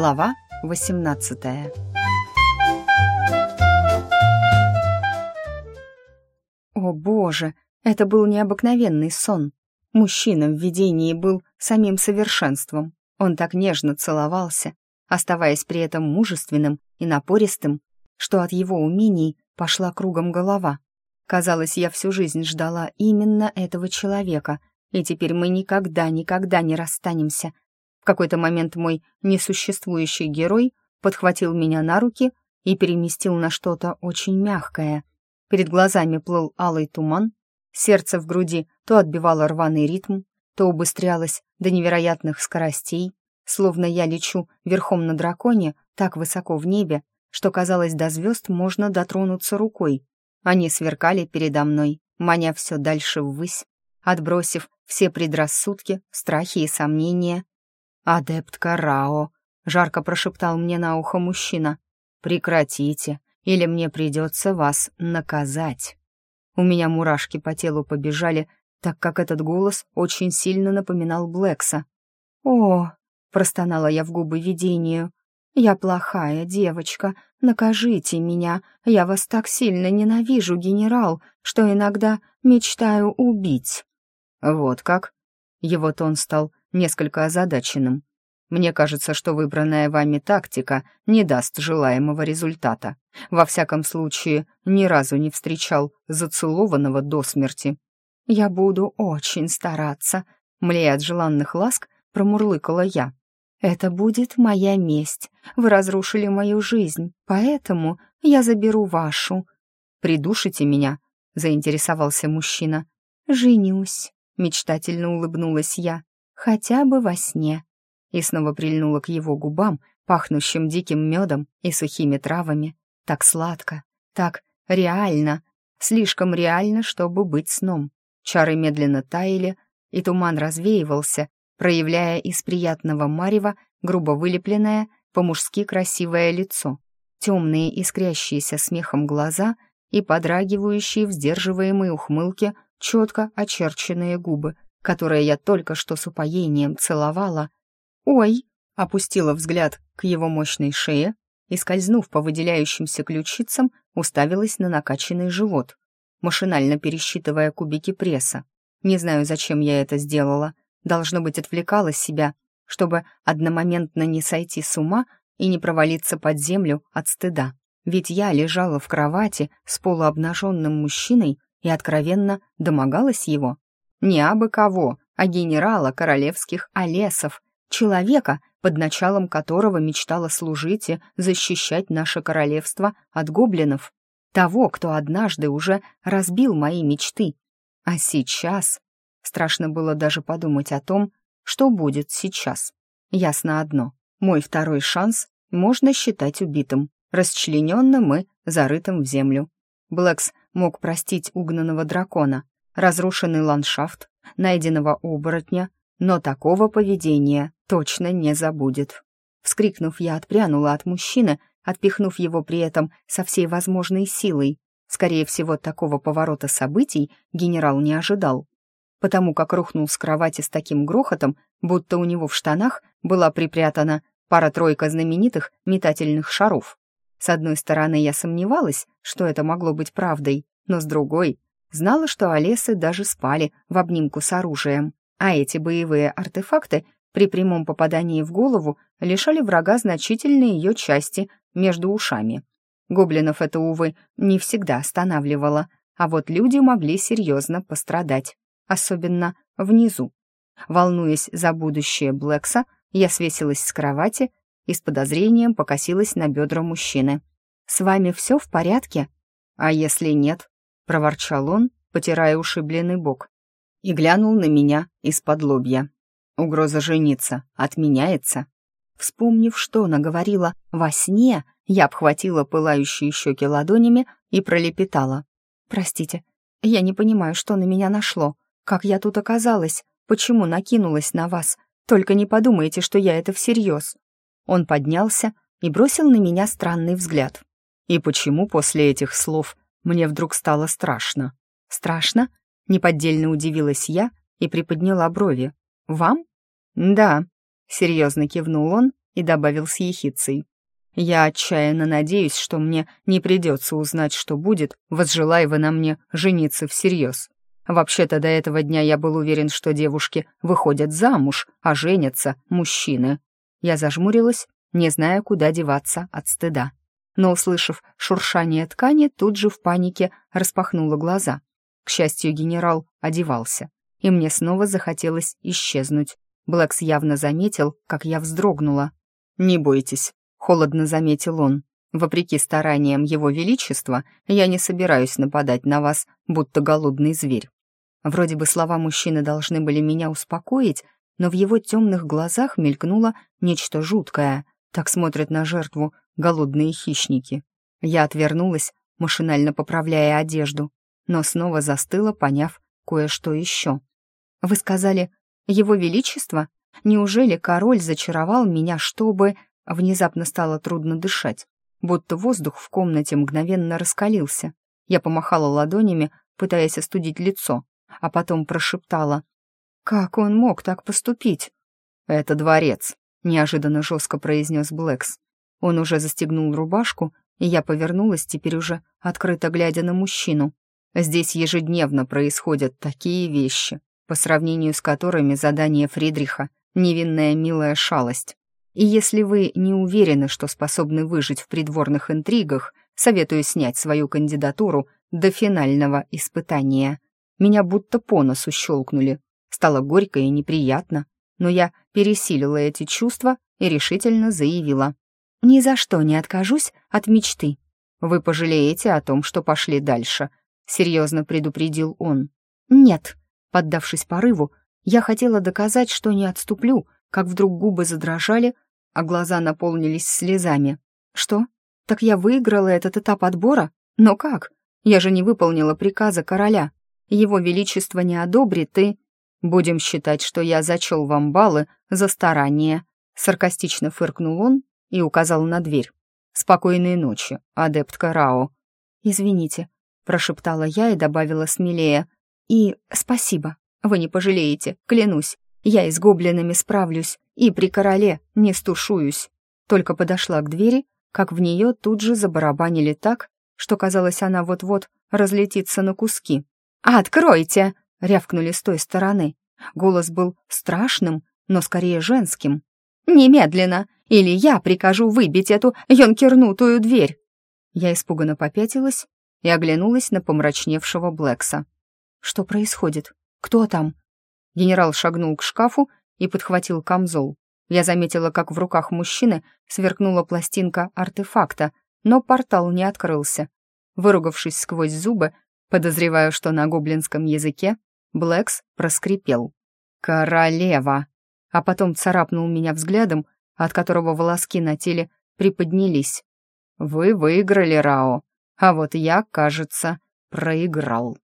Глава 18 О боже, это был необыкновенный сон. Мужчина в видении был самим совершенством. Он так нежно целовался, оставаясь при этом мужественным и напористым, что от его умений пошла кругом голова. Казалось, я всю жизнь ждала именно этого человека, и теперь мы никогда-никогда не расстанемся. В какой-то момент мой несуществующий герой подхватил меня на руки и переместил на что-то очень мягкое. Перед глазами плыл алый туман, сердце в груди то отбивало рваный ритм, то убыстрялось до невероятных скоростей, словно я лечу верхом на драконе так высоко в небе, что, казалось, до звезд можно дотронуться рукой. Они сверкали передо мной, маня все дальше ввысь, отбросив все предрассудки, страхи и сомнения, «Адепт Карао», — жарко прошептал мне на ухо мужчина. «Прекратите, или мне придется вас наказать». У меня мурашки по телу побежали, так как этот голос очень сильно напоминал Блэкса. «О!» — простонала я в губы видению. «Я плохая девочка, накажите меня. Я вас так сильно ненавижу, генерал, что иногда мечтаю убить». «Вот как?» Его тон стал несколько озадаченным. «Мне кажется, что выбранная вами тактика не даст желаемого результата. Во всяком случае, ни разу не встречал зацелованного до смерти». «Я буду очень стараться», — млея от желанных ласк, промурлыкала я. «Это будет моя месть. Вы разрушили мою жизнь, поэтому я заберу вашу». «Придушите меня?» — заинтересовался мужчина. «Женюсь», — мечтательно улыбнулась я хотя бы во сне. И снова прильнула к его губам, пахнущим диким медом и сухими травами. Так сладко, так реально, слишком реально, чтобы быть сном. Чары медленно таяли, и туман развеивался, проявляя из приятного марева грубо вылепленное, по-мужски красивое лицо, темные искрящиеся смехом глаза и подрагивающие в сдерживаемой ухмылке четко очерченные губы — которое я только что с упоением целовала. «Ой!» — опустила взгляд к его мощной шее и, скользнув по выделяющимся ключицам, уставилась на накачанный живот, машинально пересчитывая кубики пресса. Не знаю, зачем я это сделала. Должно быть, отвлекала себя, чтобы одномоментно не сойти с ума и не провалиться под землю от стыда. Ведь я лежала в кровати с полуобнаженным мужчиной и откровенно домогалась его. Не абы кого, а генерала королевских Олесов, человека, под началом которого мечтала служить и защищать наше королевство от гоблинов. Того, кто однажды уже разбил мои мечты. А сейчас... Страшно было даже подумать о том, что будет сейчас. Ясно одно. Мой второй шанс можно считать убитым, расчлененным и зарытым в землю. Блэкс мог простить угнанного дракона, разрушенный ландшафт, найденного оборотня, но такого поведения точно не забудет. Вскрикнув, я отпрянула от мужчины, отпихнув его при этом со всей возможной силой. Скорее всего, такого поворота событий генерал не ожидал, потому как рухнул с кровати с таким грохотом, будто у него в штанах была припрятана пара-тройка знаменитых метательных шаров. С одной стороны, я сомневалась, что это могло быть правдой, но с другой Знала, что Олесы даже спали в обнимку с оружием, а эти боевые артефакты при прямом попадании в голову лишали врага значительной ее части между ушами. Гоблинов это, увы, не всегда останавливало, а вот люди могли серьезно пострадать, особенно внизу. Волнуясь за будущее Блэкса, я свесилась с кровати и с подозрением покосилась на бедра мужчины. «С вами все в порядке?» «А если нет?» Проворчал он, потирая ушибленный бок, и глянул на меня из-под лобья. Угроза жениться отменяется. Вспомнив, что наговорила во сне, я обхватила пылающие щеки ладонями и пролепетала. «Простите, я не понимаю, что на меня нашло. Как я тут оказалась? Почему накинулась на вас? Только не подумайте, что я это всерьез». Он поднялся и бросил на меня странный взгляд. И почему после этих слов мне вдруг стало страшно. «Страшно?» — неподдельно удивилась я и приподняла брови. «Вам?» «Да», — серьезно кивнул он и добавил с ехицей. «Я отчаянно надеюсь, что мне не придется узнать, что будет, возжелай вы на мне жениться всерьез. Вообще-то до этого дня я был уверен, что девушки выходят замуж, а женятся мужчины». Я зажмурилась, не зная, куда деваться от стыда. Но, услышав шуршание ткани, тут же в панике распахнула глаза. К счастью, генерал одевался, и мне снова захотелось исчезнуть. Блэкс явно заметил, как я вздрогнула. «Не бойтесь», — холодно заметил он. «Вопреки стараниям Его Величества, я не собираюсь нападать на вас, будто голодный зверь». Вроде бы слова мужчины должны были меня успокоить, но в его темных глазах мелькнуло нечто жуткое. Так смотрят на жертву голодные хищники. Я отвернулась, машинально поправляя одежду, но снова застыла, поняв кое-что еще. «Вы сказали, Его Величество? Неужели король зачаровал меня, чтобы...» Внезапно стало трудно дышать, будто воздух в комнате мгновенно раскалился. Я помахала ладонями, пытаясь остудить лицо, а потом прошептала. «Как он мог так поступить?» «Это дворец», — неожиданно жестко произнес Блэкс. Он уже застегнул рубашку, и я повернулась теперь уже, открыто глядя на мужчину. Здесь ежедневно происходят такие вещи, по сравнению с которыми задание Фридриха — невинная милая шалость. И если вы не уверены, что способны выжить в придворных интригах, советую снять свою кандидатуру до финального испытания. Меня будто по носу щелкнули. Стало горько и неприятно, но я пересилила эти чувства и решительно заявила. «Ни за что не откажусь от мечты. Вы пожалеете о том, что пошли дальше», — серьезно предупредил он. «Нет», — поддавшись порыву, я хотела доказать, что не отступлю, как вдруг губы задрожали, а глаза наполнились слезами. «Что? Так я выиграла этот этап отбора? Но как? Я же не выполнила приказа короля. Его Величество не одобрит и...» «Будем считать, что я зачел вам баллы за старание», — саркастично фыркнул он и указал на дверь. «Спокойной ночи, адепт Карао». «Извините», — прошептала я и добавила смелее. «И спасибо. Вы не пожалеете, клянусь. Я и с гоблинами справлюсь, и при короле не стушуюсь». Только подошла к двери, как в нее тут же забарабанили так, что, казалось, она вот-вот разлетится на куски. «Откройте!» — рявкнули с той стороны. Голос был страшным, но скорее женским. «Немедленно! Или я прикажу выбить эту юнкернутую дверь!» Я испуганно попятилась и оглянулась на помрачневшего Блэкса. «Что происходит? Кто там?» Генерал шагнул к шкафу и подхватил камзол. Я заметила, как в руках мужчины сверкнула пластинка артефакта, но портал не открылся. Выругавшись сквозь зубы, подозреваю, что на гоблинском языке, Блэкс проскрипел. «Королева!» А потом царапнул меня взглядом от которого волоски на теле приподнялись. «Вы выиграли, Рао, а вот я, кажется, проиграл».